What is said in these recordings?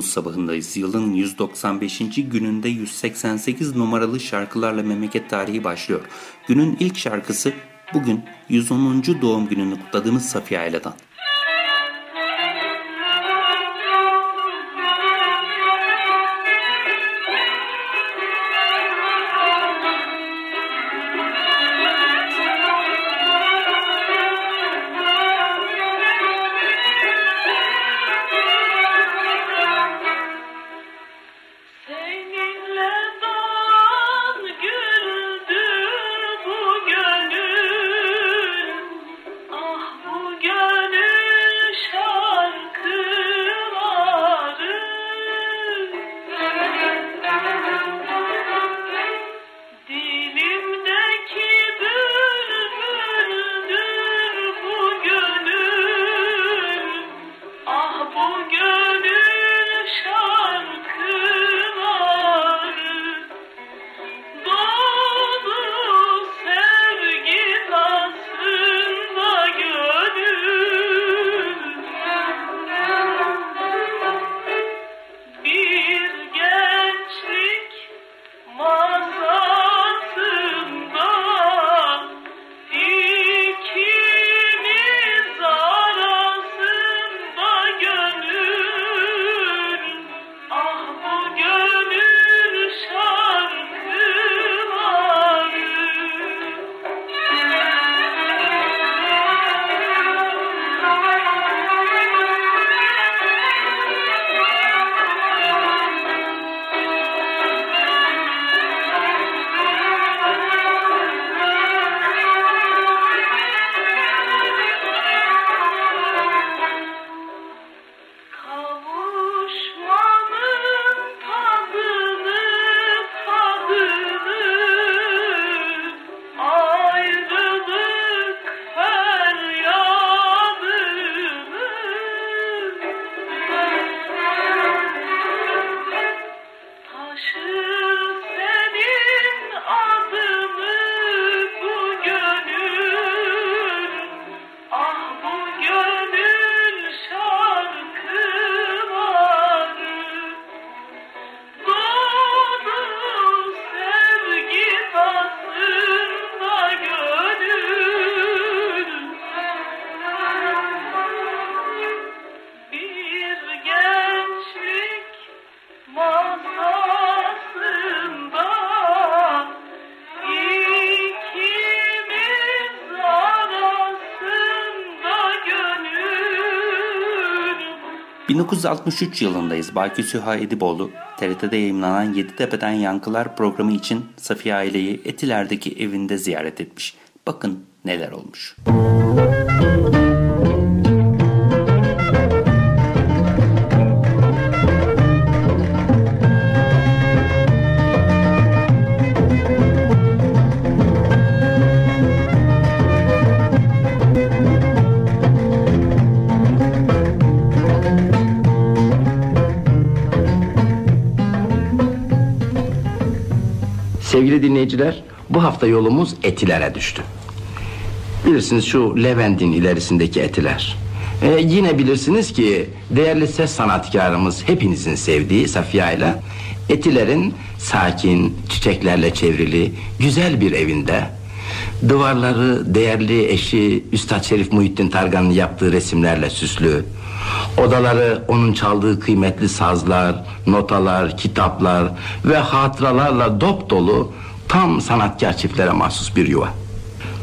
Temmuz sabahındayız. Yılın 195. gününde 188 numaralı şarkılarla memleket tarihi başlıyor. Günün ilk şarkısı bugün 110. doğum gününü kutladığımız Safiye Ayla'dan. ...1963 yılındayız. Bayki Süha Ediboğlu, TRT'de yayınlanan Yeditepe'den Yankılar programı için Safiye aileyi Etiler'deki evinde ziyaret etmiş. Bakın neler olmuş. Müzik dinleyiciler bu hafta yolumuz Etiler'e düştü. Bilirsiniz şu Levent'in ilerisindeki Etiler. Ee, yine bilirsiniz ki değerli ses sanatkarımız hepinizin sevdiği Safiye ile Etiler'in sakin, çiçeklerle çevrili, güzel bir evinde duvarları değerli eşi Üstad Şerif Muhittin Targan'ın yaptığı resimlerle süslü, Odaları onun çaldığı kıymetli sazlar, notalar, kitaplar ve hatıralarla dop dolu tam sanatkar çiftlere mahsus bir yuva.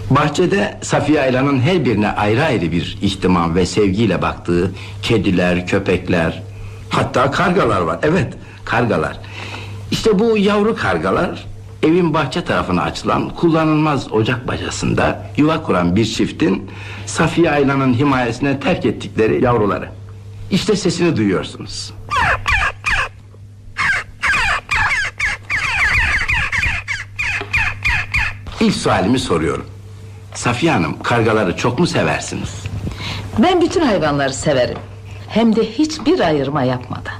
Bahçede Safiye Aylan'ın her birine ayrı ayrı bir ihtimam ve sevgiyle baktığı kediler, köpekler, hatta kargalar var. Evet, kargalar. İşte bu yavru kargalar evin bahçe tarafına açılan kullanılmaz ocak bacasında yuva kuran bir çiftin Safiye Aylan'ın himayesine terk ettikleri yavruları. İşte sesini duyuyorsunuz. İlk sualimi soruyorum. Safiye Hanım kargaları çok mu seversiniz? Ben bütün hayvanları severim. Hem de hiçbir ayırma yapmadan.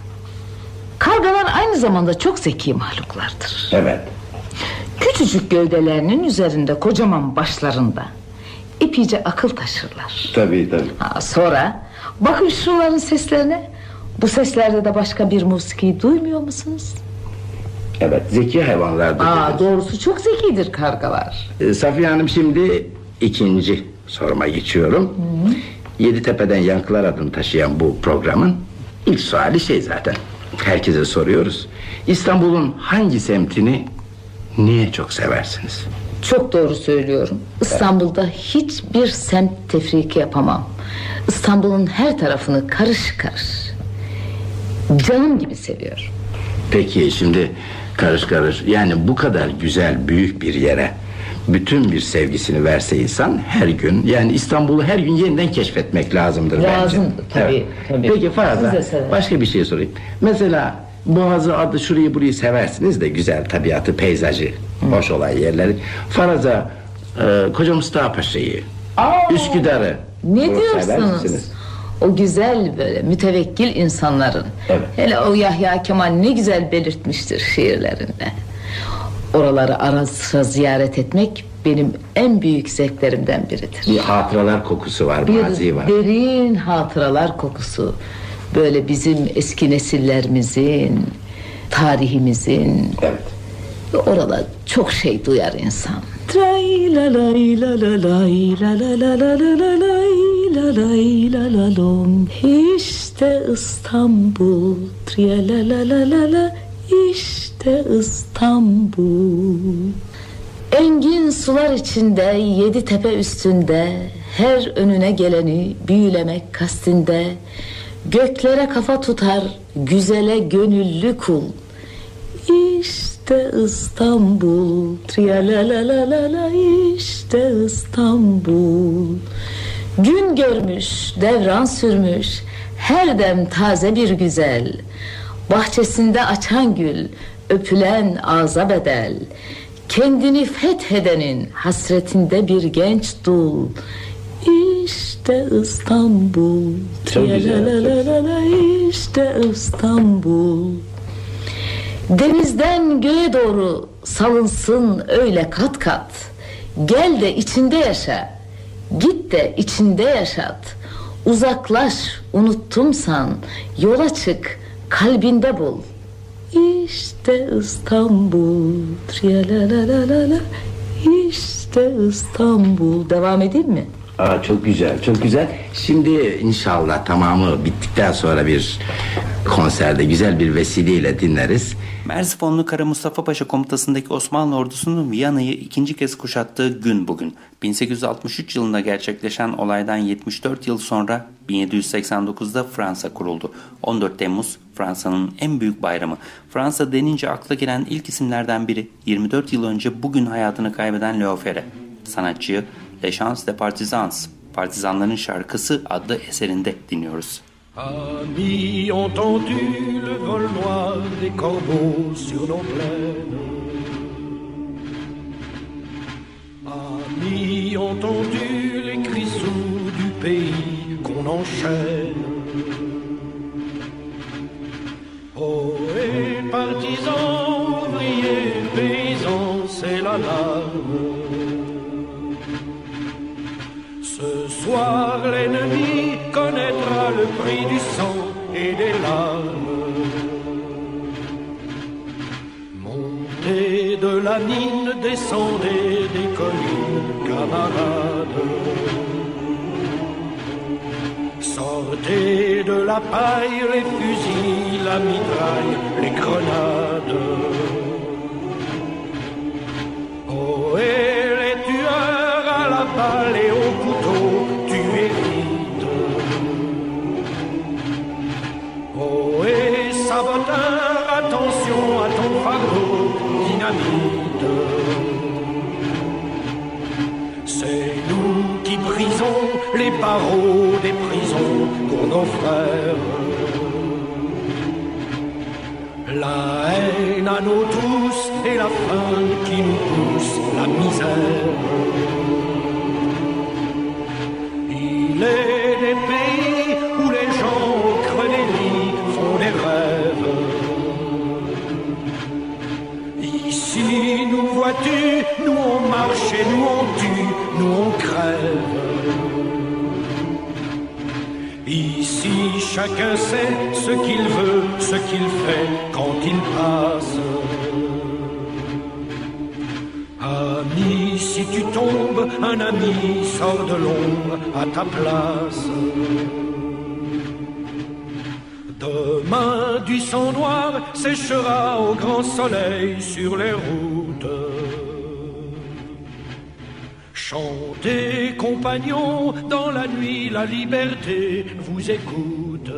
Kargalar aynı zamanda çok zeki mahluklardır. Evet. Küçücük gövdelerinin üzerinde kocaman başlarında ipice akıl taşırlar. Tabii tabii. Ha, sonra bakın şunların seslerine. Bu seslerde de başka bir musiki duymuyor musunuz? Evet zeki hayvanlardır. Aa, dediniz. doğrusu çok zekidir kargalar. Ee, Safiye Hanım şimdi ikinci soruma geçiyorum. Yeditepe'den Yankılar adını taşıyan bu programın ilk suali şey zaten. Herkese soruyoruz. İstanbul'un hangi semtini niye çok seversiniz? Çok doğru söylüyorum. İstanbul'da hiçbir semt tefriki yapamam. İstanbul'un her tarafını karış karış. Canım gibi seviyorum. Peki şimdi karış karış yani bu kadar güzel büyük bir yere bütün bir sevgisini verse insan her gün yani İstanbul'u her gün yeniden keşfetmek lazımdır Lazım, bence. tabii, tabii. Peki faraza Siz de severim. başka bir şey sorayım. Mesela Boğazı adı şurayı burayı seversiniz de güzel tabiatı peyzajı hoş olan yerleri. Faraza e, Koca Mustafa Paşa'yı! Üsküdar'ı Ne diyorsunuz? O güzel böyle mütevekkil insanların. Evet. Hele o Yahya Kemal ne güzel belirtmiştir şiirlerinde. Oraları ara sıra ziyaret etmek benim en büyük zevklerimden biridir. Bir hatıralar kokusu var, Bir mazi var. derin hatıralar kokusu. Böyle bizim eski nesillerimizin, tarihimizin. Evet. Oralar çok şey duyar insan. Tray la lay la la lay la la la la la la lay la lay la la lom. İşte İstanbul. Triya la la la la la. İşte İstanbul. Engin sular içinde yedi tepe üstünde her önüne geleni büyülemek kastinde göklere kafa tutar güzele gönüllü kul işte İstanbul Triya la la la la la işte İstanbul Gün görmüş devran sürmüş her dem taze bir güzel. Bahçesinde açan gül öpülen ağza bedel. Kendini fethedenin hasretinde bir genç dul. İşte İstanbul. Çok güzel, işte İstanbul. Denizden göğe doğru salınsın öyle kat kat. Gel de içinde yaşa Git de içinde yaşat. Uzaklaş unuttumsan Yola çık kalbinde bul. İşte İstanbul. Triya la la la la la. İşte İstanbul. Devam edeyim mi? Aa, çok güzel, çok güzel. Şimdi inşallah tamamı bittikten sonra bir konserde güzel bir vesileyle dinleriz. Merzifonlu Kara Mustafa Paşa komutasındaki Osmanlı ordusunun Viyana'yı ikinci kez kuşattığı gün bugün. 1863 yılında gerçekleşen olaydan 74 yıl sonra 1789'da Fransa kuruldu. 14 Temmuz Fransa'nın en büyük bayramı. Fransa denince akla gelen ilk isimlerden biri 24 yıl önce bugün hayatını kaybeden Léo Ferré. Sanatçıyı Les Chants des Partisans, Partizanların Şarkısı adlı eserinde dinliyoruz. Amis, entendu le vol noir des corbeaux sur nos plaines. Amis, entendu les cris sourds du pays qu'on enchaîne. Prix du sang et des larmes. Montez de la mine, descendez des collines, camarades. Sortez de la paille les fusils, la mitraille, les grenades. Chacun sait ce qu'il veut, ce qu'il fait quand il passe. Ami, si tu tombes, un ami sort de l'ombre à ta place. Demain, du sang noir séchera au grand soleil sur les routes. Chantez, compagnons, dans la nuit, la liberté vous écoute.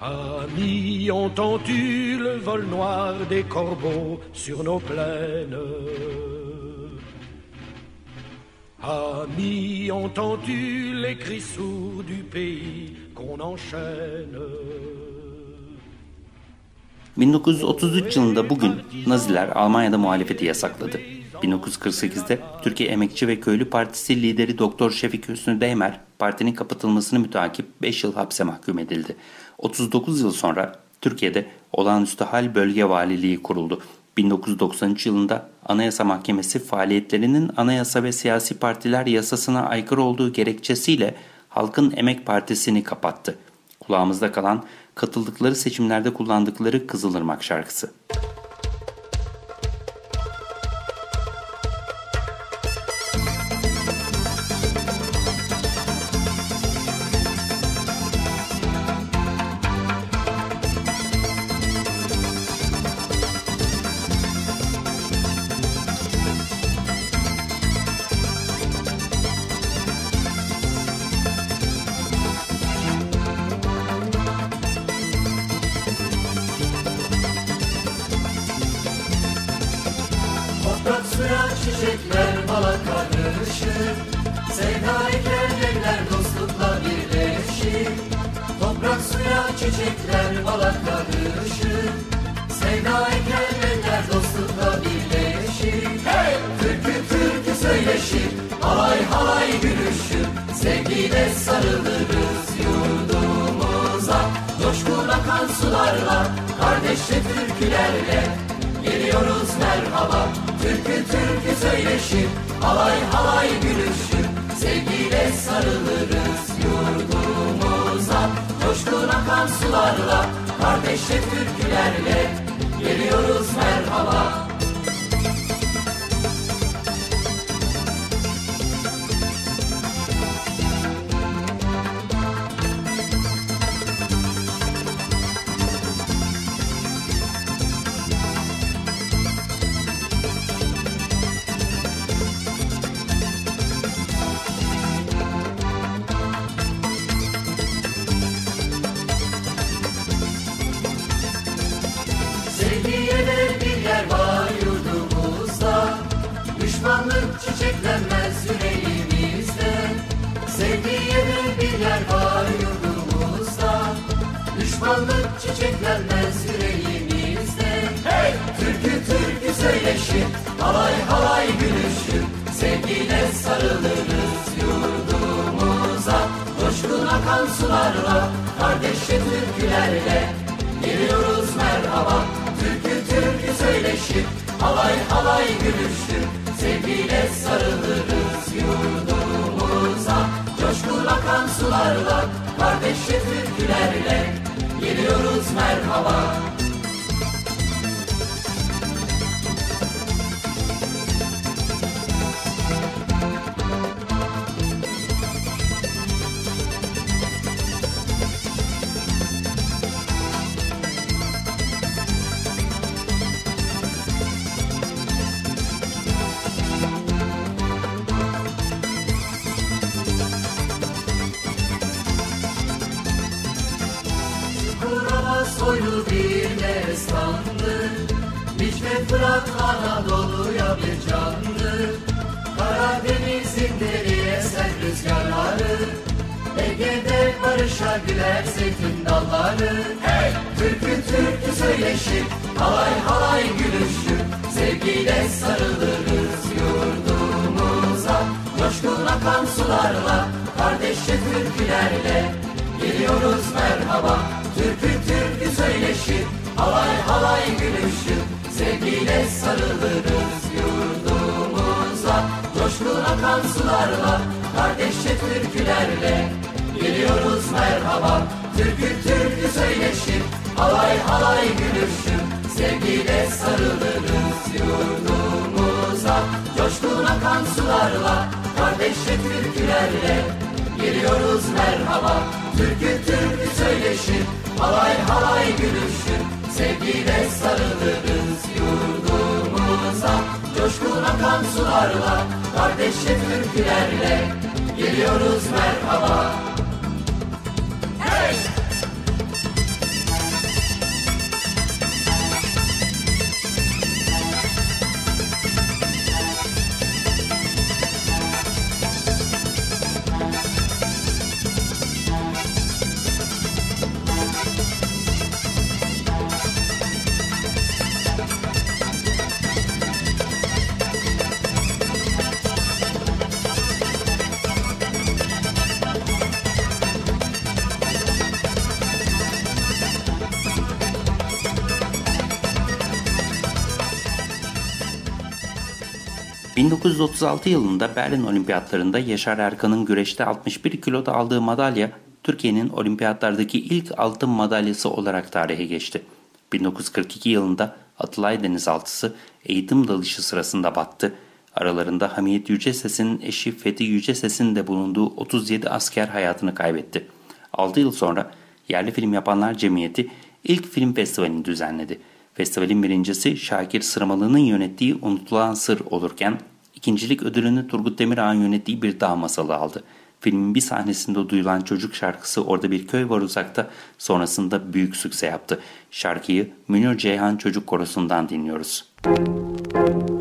Amis, entends-tu le vol noir des corbeaux sur nos plaines Amis, entends-tu les cris sourds du pays qu'on enchaîne 1933 yılında bugün Naziler Almanya'da muhalefeti yasakladı. 1948'de Türkiye Emekçi ve Köylü Partisi lideri Doktor Şefik Hüsnü Değmer partinin kapatılmasını mütakip 5 yıl hapse mahkum edildi. 39 yıl sonra Türkiye'de olağanüstü hal bölge valiliği kuruldu. 1993 yılında Anayasa Mahkemesi faaliyetlerinin anayasa ve siyasi partiler yasasına aykırı olduğu gerekçesiyle Halkın Emek Partisi'ni kapattı. Kulağımızda kalan katıldıkları seçimlerde kullandıkları Kızılırmak şarkısı. Toprak türkülerle Geliyoruz merhaba. Türkü türkü söyleşir Halay halay gülüşür Sevgiyle sarılırız yurdumuza Coşkun akan sularla. Kardeşçe türkülerle Geliyoruz merhaba sarılırız yurdumuza Coşkun akan sularla Kardeşçe türkülerle Geliyoruz merhaba. Türkü türkü söyleşir Halay halay gülüşür Sevgiyle sarılırız yurdumuza. Coşkun akan sularla Kardeşçe türkülerle Geliyoruz merhaba Ege'de barışa güler zeytin dalları. Hey! Türkü türkü söyleşir Halay halay gülüşür Sevgiyle sarılırız yurdumuza Coşkun akan sularla Kardeşçe türkülerle. Geliyoruz merhaba Türkü türkü söyleşir Halay halay gülüşür Sevgiyle sarılırız yurdumuza Coşkun akan sularla Kardeşçe türkülerle Geliyoruz merhaba. Türkü türkü söyleşir Halay halay gülüşür Sevgiyle sarılırız yurdumuza. Coşkun akan sularla Kardeşçe türkülerle. Geliyoruz merhaba. Türkü türkü söyleşir Halay halay gülüşür Sevgiyle sarılırız yurdumuza. Coşkun akan sularla Kardeşçe türkülerle. Geliyoruz merhaba 1936 yılında Berlin Olimpiyatlarında Yaşar Erkan'ın güreşte 61 kiloda aldığı madalya Türkiye'nin olimpiyatlardaki ilk altın madalyası olarak tarihe geçti. 1942 yılında Atılay denizaltısı eğitim dalışı sırasında battı. Aralarında Hamiyet Yüceses'in eşi Fethi Yüceses'in de bulunduğu 37 asker hayatını kaybetti. 6 yıl sonra Yerli Film Yapanlar Cemiyeti ilk film festivalini düzenledi. Festivalin birincisi Şakir Sırmalı'nın yönettiği Unutulan Sır olurken ikincilik ödülünü Turgut Demirağ'ın yönettiği bir dağ masalı aldı. Filmin bir sahnesinde duyulan çocuk şarkısı Orada Bir Köy Var Uzakta sonrasında büyük sükse yaptı. Şarkıyı Münir Ceyhan Çocuk Korosu'ndan dinliyoruz. Orada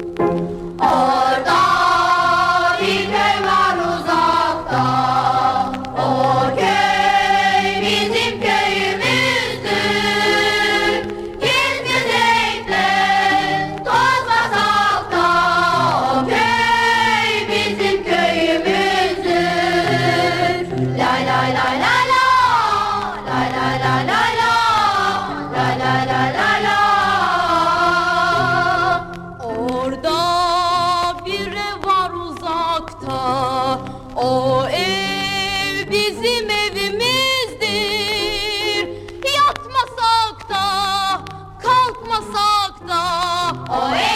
bizim evimizdir. Yatmasak da kalkmasak da. O ev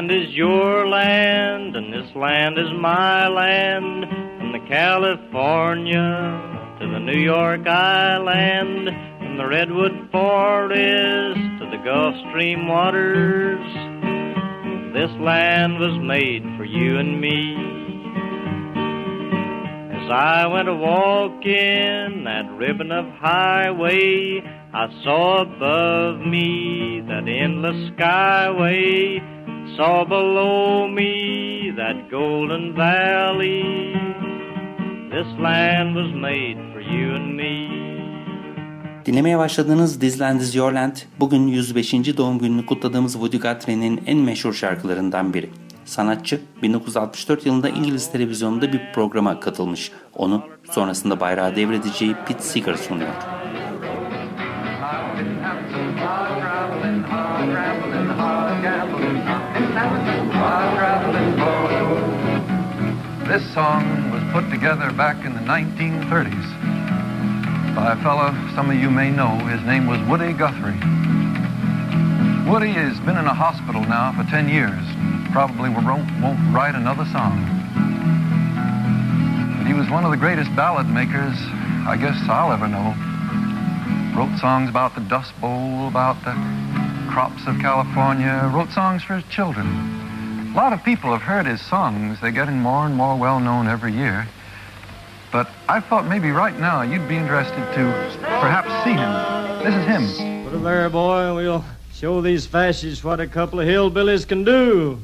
land is your land, and this land is my land. From the California to the New York Island, from the Redwood Forest to the Gulf Stream waters. This land was made for you and me. As I went a walking that ribbon of highway, I saw above me that endless skyway, saw below me that golden valley. This land was made for you and me. Dinlemeye başladığınız Disland is Your Land bugün 105. doğum gününü kutladığımız Woody Guthrie'nin en meşhur şarkılarından biri. Sanatçı 1964 yılında İngiliz televizyonunda bir programa katılmış. Onu sonrasında bayrağı devredeceği Pete Seeger sunuyor. This song was put together back in the 1930s by a fellow some of you may know. His name was Woody Guthrie. Woody has been in a hospital now for 10 years. Probably won't, won't write another song. But he was one of the greatest ballad makers I guess I'll ever know. Wrote songs about the Dust Bowl, about the crops of California, wrote songs for his children. A lot of people have heard his songs. They're getting more and more well known every year. But I thought maybe right now you'd be interested to perhaps see him. This is him. Put it there, boy, we'll show these fascists what a couple of hillbillies can do.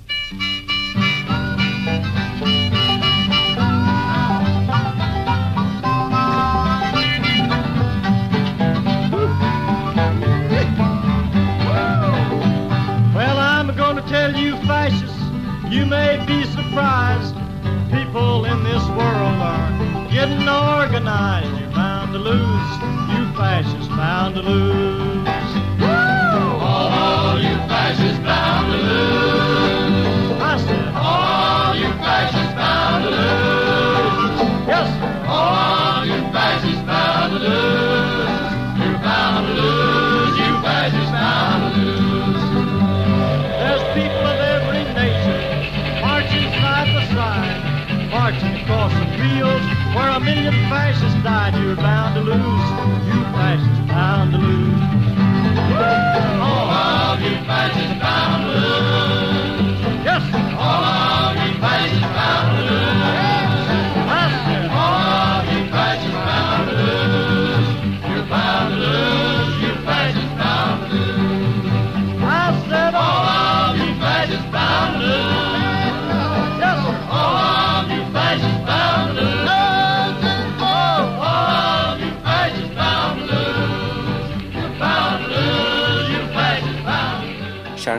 You may be surprised. People in this world are getting organized. You're bound to lose, you fascists bound to lose. All you fascists bound across the fields where a million fascists died. You're bound to lose. You fascists bound to lose.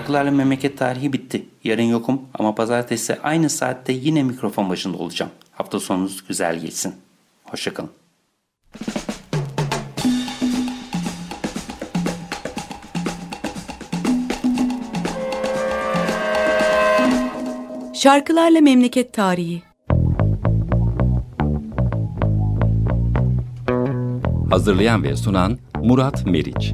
Şarkılarla memleket tarihi bitti. Yarın yokum ama pazartesi aynı saatte yine mikrofon başında olacağım. Hafta sonunuz güzel geçsin. Hoşçakalın. Şarkılarla Memleket Tarihi Hazırlayan ve sunan Murat Meriç.